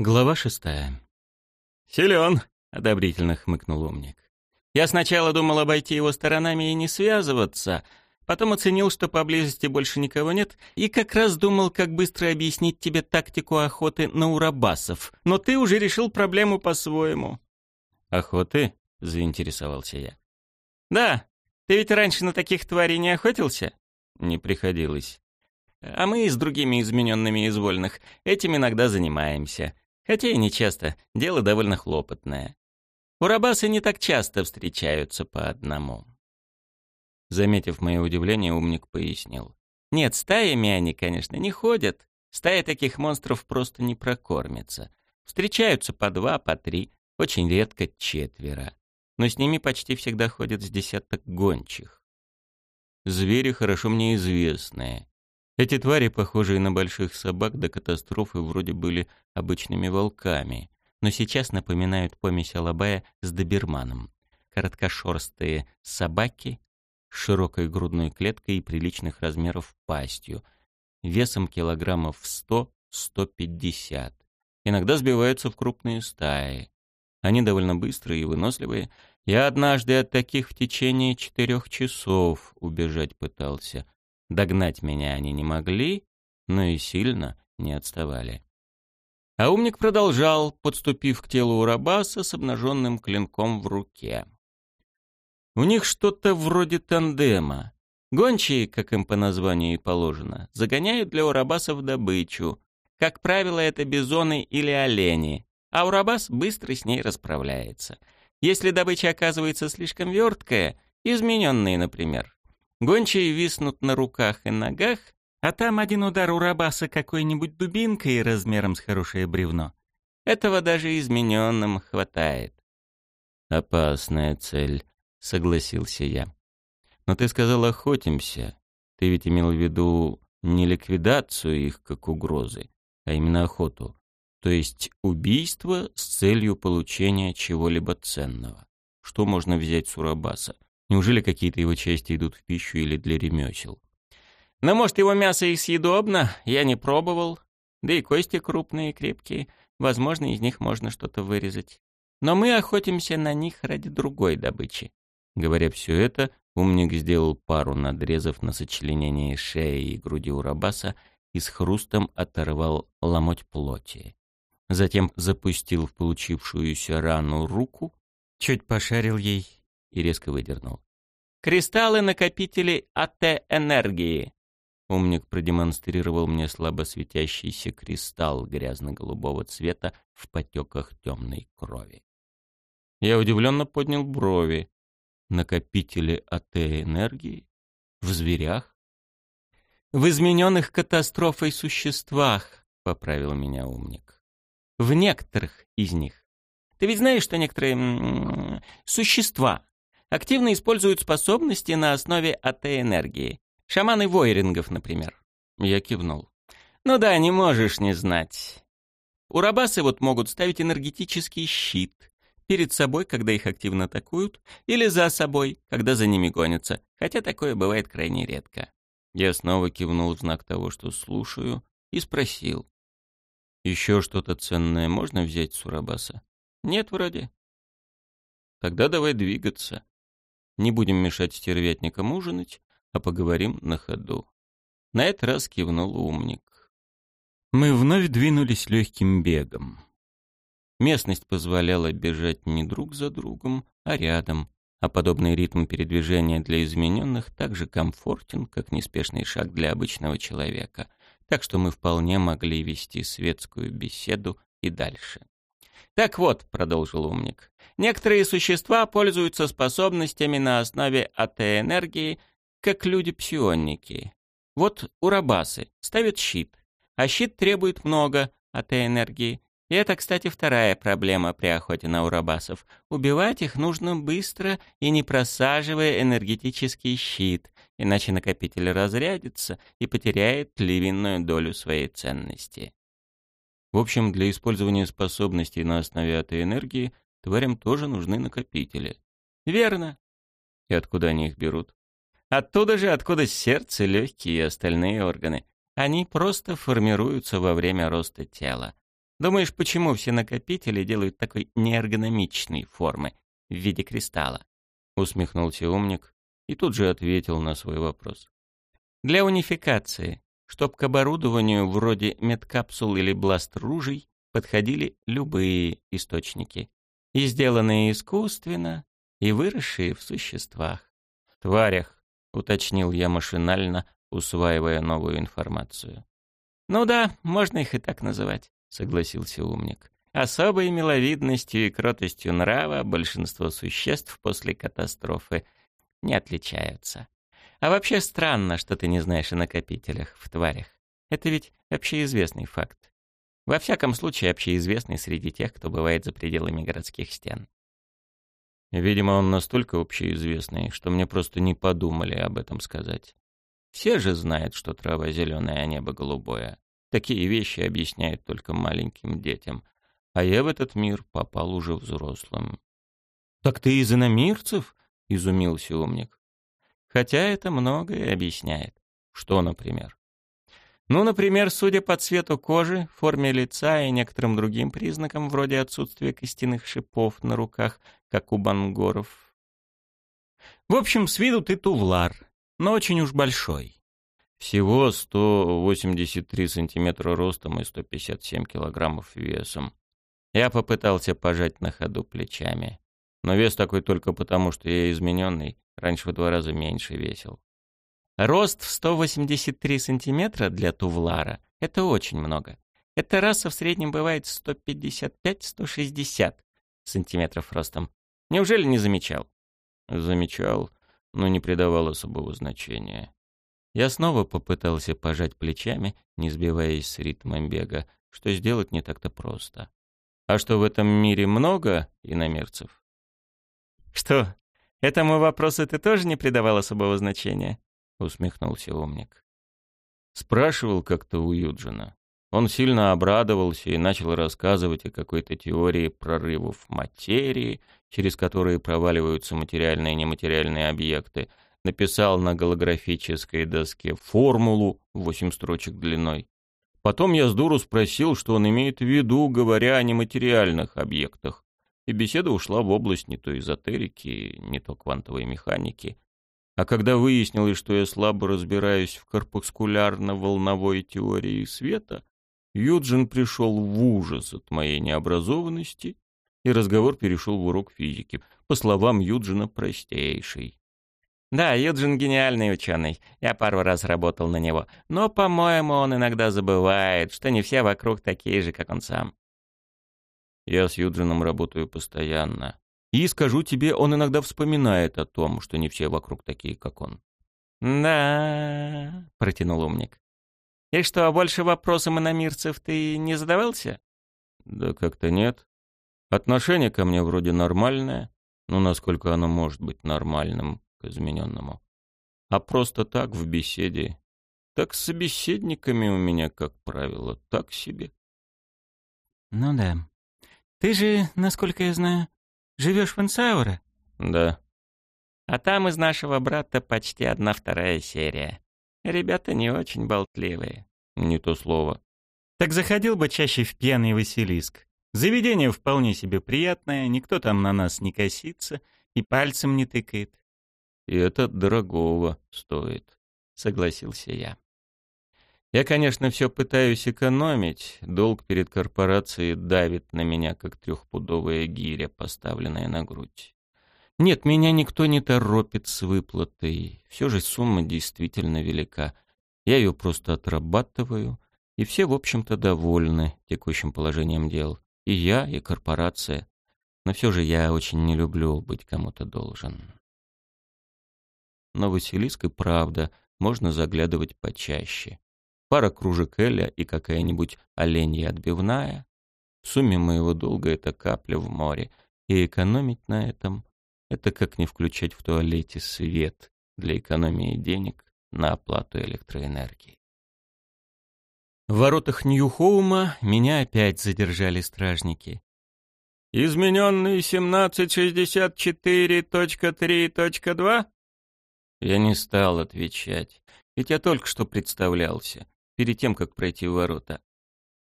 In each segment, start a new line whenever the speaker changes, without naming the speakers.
Глава шестая. «Силен!» — одобрительно хмыкнул умник. «Я сначала думал обойти его сторонами и не связываться, потом оценил, что поблизости больше никого нет, и как раз думал, как быстро объяснить тебе тактику охоты на урабасов, но ты уже решил проблему по-своему». «Охоты?» — заинтересовался я. «Да. Ты ведь раньше на таких тварей не охотился?» «Не приходилось». «А мы и с другими измененными из вольных этим иногда занимаемся. Хотя и не часто, дело довольно хлопотное. Урабасы не так часто встречаются по одному. Заметив мое удивление, умник пояснил. Нет, стаями они, конечно, не ходят. Стая таких монстров просто не прокормится. Встречаются по два, по три, очень редко четверо. Но с ними почти всегда ходят с десяток гончих. Звери хорошо мне известные. Эти твари, похожие на больших собак, до катастрофы вроде были обычными волками, но сейчас напоминают помесь алабая с доберманом. Короткошерстые собаки с широкой грудной клеткой и приличных размеров пастью, весом килограммов 100-150. Иногда сбиваются в крупные стаи. Они довольно быстрые и выносливые. Я однажды от таких в течение четырех часов убежать пытался — Догнать меня они не могли, но и сильно не отставали. А умник продолжал, подступив к телу Урабаса с обнаженным клинком в руке. У них что-то вроде тандема. Гончие, как им по названию и положено, загоняют для урабасов добычу. Как правило, это бизоны или олени, а урабас быстро с ней расправляется. Если добыча оказывается слишком верткая, измененные, например, Гончие виснут на руках и ногах, а там один удар у рабаса какой-нибудь дубинкой размером с хорошее бревно. Этого даже измененным хватает. «Опасная цель», — согласился я. «Но ты сказал, охотимся. Ты ведь имел в виду не ликвидацию их как угрозы, а именно охоту. То есть убийство с целью получения чего-либо ценного. Что можно взять с Урабаса? Неужели какие-то его части идут в пищу или для ремесел? Но, ну, может, его мясо и съедобно, я не пробовал. Да и кости крупные крепкие. Возможно, из них можно что-то вырезать. Но мы охотимся на них ради другой добычи. Говоря все это, умник сделал пару надрезов на сочленении шеи и груди урабаса и с хрустом оторвал ломоть плоти. Затем запустил в получившуюся рану руку, чуть пошарил ей и резко выдернул. «Кристаллы-накопители АТ-энергии!» Умник продемонстрировал мне слабо светящийся кристалл грязно-голубого цвета в потеках темной крови. Я удивленно поднял брови. Накопители АТ-энергии? В зверях? «В измененных катастрофой существах», — поправил меня умник. «В некоторых из них. Ты ведь знаешь, что некоторые м -м, существа активно используют способности на основе АТ-энергии. Шаманы войрингов, например. Я кивнул. Ну да, не можешь не знать. Урабасы вот могут ставить энергетический щит перед собой, когда их активно атакуют, или за собой, когда за ними гонятся, хотя такое бывает крайне редко. Я снова кивнул в знак того, что слушаю, и спросил. «Еще что-то ценное можно взять с Урабаса?» «Нет, вроде». «Тогда давай двигаться. Не будем мешать стервятникам ужинать, а поговорим на ходу. На этот раз кивнул умник. Мы вновь двинулись легким бегом. Местность позволяла бежать не друг за другом, а рядом, а подобный ритм передвижения для измененных так же комфортен, как неспешный шаг для обычного человека, так что мы вполне могли вести светскую беседу и дальше. «Так вот», — продолжил умник, — «некоторые существа пользуются способностями на основе АТ-энергии, как люди-псионники. Вот урабасы ставят щит, а щит требует много АТ-энергии. И это, кстати, вторая проблема при охоте на урабасов. Убивать их нужно быстро и не просаживая энергетический щит, иначе накопитель разрядится и потеряет львиную долю своей ценности. В общем, для использования способностей на основе этой энергии тварям тоже нужны накопители. Верно. И откуда они их берут? Оттуда же, откуда сердце, легкие и остальные органы. Они просто формируются во время роста тела. Думаешь, почему все накопители делают такой неэргономичной формы в виде кристалла? Усмехнулся умник и тут же ответил на свой вопрос. Для унификации, чтоб к оборудованию вроде медкапсул или бласт-ружей подходили любые источники, и сделанные искусственно, и выросшие в существах. Тварях, уточнил я машинально, усваивая новую информацию. Ну да, можно их и так называть, согласился умник. Особой миловидностью и кротостью нрава большинство существ после катастрофы не отличаются. А вообще странно, что ты не знаешь о накопителях в тварях. Это ведь общеизвестный факт. Во всяком случае, общеизвестный среди тех, кто бывает за пределами городских стен.
Видимо, он настолько общеизвестный, что мне просто не подумали об этом сказать. Все же знают, что трава зеленая, а небо голубое. Такие вещи объясняют только маленьким детям. А я в этот мир попал уже взрослым.
«Так ты из иномирцев?» — изумился умник. «Хотя это многое объясняет.
Что, например?»
Ну, например, судя по цвету кожи, форме лица и некоторым другим признакам, вроде отсутствия костяных шипов на руках, как у бангоров. В общем, с виду ты тувлар, но очень уж большой.
Всего 183 сантиметра ростом и 157 килограммов весом. Я попытался пожать на ходу плечами. Но вес такой только потому, что я измененный, раньше в два раза меньше весил.
Рост в 183 сантиметра для тувлара — это очень много. Эта раса в среднем бывает 155-160 сантиметров ростом. Неужели не замечал?
Замечал, но не придавал особого значения. Я снова попытался пожать плечами, не сбиваясь с ритмом бега, что сделать не так-то просто. А что в этом мире много иномерцев?
Что, этому вопросу ты тоже не придавал особого значения?
— усмехнулся умник. Спрашивал как-то у Юджина. Он сильно обрадовался и начал рассказывать о какой-то теории прорывов материи, через которые проваливаются материальные и нематериальные объекты. Написал на голографической доске формулу в восемь строчек длиной. Потом я с дуру спросил, что он имеет в виду, говоря о нематериальных объектах. И беседа ушла в область не то эзотерики, не то квантовой механики. А когда выяснилось, что я слабо разбираюсь в корпускулярно-волновой теории света, Юджин пришел в ужас от моей необразованности, и разговор перешел в урок физики. По словам Юджина, простейший.
Да, Юджин гениальный ученый. Я пару раз работал на него. Но, по-моему, он иногда забывает, что не все вокруг такие же, как он сам.
Я с Юджином работаю постоянно. И, скажу тебе, он иногда вспоминает о том, что не все вокруг такие, как он.
«Да», — протянул умник. «И что, больше вопросом иномирцев ты не задавался?»
«Да как-то нет. Отношение ко мне вроде нормальное, но насколько оно может быть нормальным к измененному. А просто так в беседе. Так с собеседниками у меня, как правило, так себе».
«Ну да. Ты же, насколько я знаю, Живешь в Инсауре?
Да.
А там из нашего брата почти одна вторая серия. Ребята не очень болтливые.
Не то слово.
Так заходил бы чаще в пьяный Василиск. Заведение вполне себе приятное, никто там на нас не косится и пальцем не тыкает.
И это дорогого стоит, согласился я. Я, конечно, все пытаюсь экономить. Долг перед корпорацией давит на меня, как трехпудовая гиря, поставленная на грудь. Нет, меня никто не торопит с выплатой. Все же сумма действительно велика. Я ее просто отрабатываю, и все, в общем-то, довольны текущим положением дел. И я, и корпорация. Но все же я очень не люблю быть кому-то должен. Но Василиск и правда можно заглядывать почаще пара кружек Эля и какая-нибудь оленья отбивная. В сумме моего долга это капля в море, и экономить на этом — это как не включать в туалете свет для экономии денег на оплату электроэнергии.
В воротах Нью-Хоума меня опять задержали стражники. «Измененный 1764.3.2?»
Я не стал отвечать, ведь я только что представлялся перед тем, как пройти в ворота.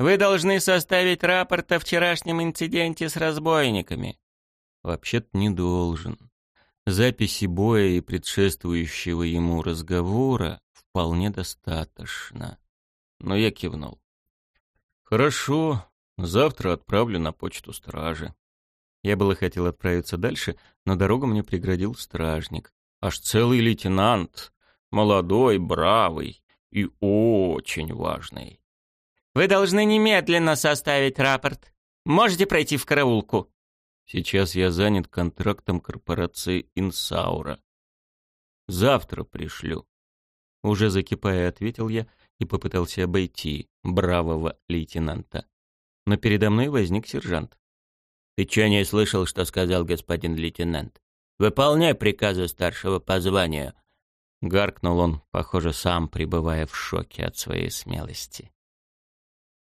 Вы должны составить рапорт о вчерашнем инциденте с разбойниками».
«Вообще-то не должен. Записи боя и предшествующего ему разговора вполне достаточно». Но я кивнул. «Хорошо, завтра отправлю на почту стражи». Я было хотел отправиться дальше, но дорогу мне преградил стражник. Аж целый лейтенант, молодой, бравый и очень важный.
«Вы должны немедленно составить рапорт. Можете пройти в караулку».
«Сейчас я занят контрактом корпорации «Инсаура». Завтра пришлю». Уже закипая, ответил я и попытался обойти бравого лейтенанта. Но передо мной возник сержант.
«Ты чё не слышал, что сказал господин лейтенант? Выполняй приказы старшего по званию».
Гаркнул он, похоже, сам пребывая в шоке от своей смелости.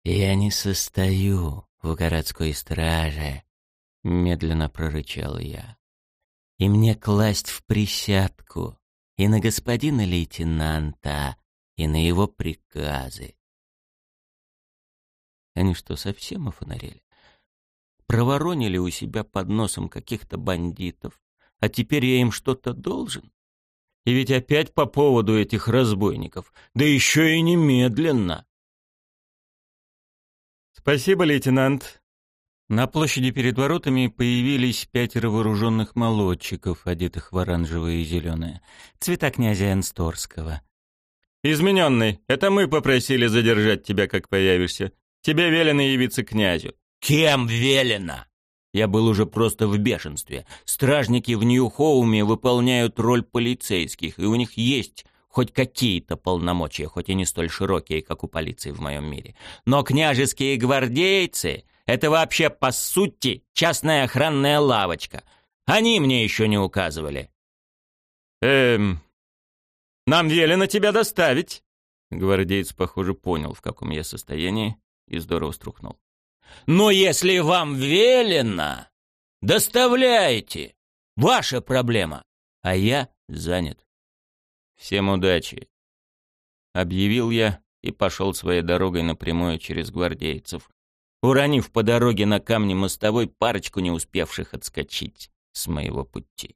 «Я не состою в городской страже», — медленно прорычал я. «И мне класть в присядку и на господина лейтенанта, и на его приказы».
Они что, совсем офонарели? Проворонили у себя под носом каких-то бандитов, а теперь я им что-то должен? И ведь опять по поводу этих разбойников, да еще и немедленно. «Спасибо, лейтенант». На площади перед воротами появились пятеро вооруженных молодчиков, одетых в оранжевое и зеленое. Цвета князя Энсторского. «Измененный, это мы попросили задержать тебя, как появишься. Тебе велено явиться князю».
«Кем велено?» Я был уже просто в бешенстве. Стражники в Нью-Хоуме выполняют роль полицейских, и у них есть хоть какие-то полномочия, хоть и не столь широкие, как у полиции в моем мире. Но княжеские гвардейцы — это вообще, по сути, частная охранная лавочка. Они мне еще не указывали.
«Эм, нам велено тебя доставить». Гвардеец, похоже, понял, в каком я состоянии, и здорово струхнул.
«Но если вам велено, доставляйте. Ваша проблема. А я занят».
«Всем удачи!» Объявил я и пошел своей дорогой напрямую через гвардейцев, уронив по дороге на камне мостовой парочку не успевших отскочить с моего пути.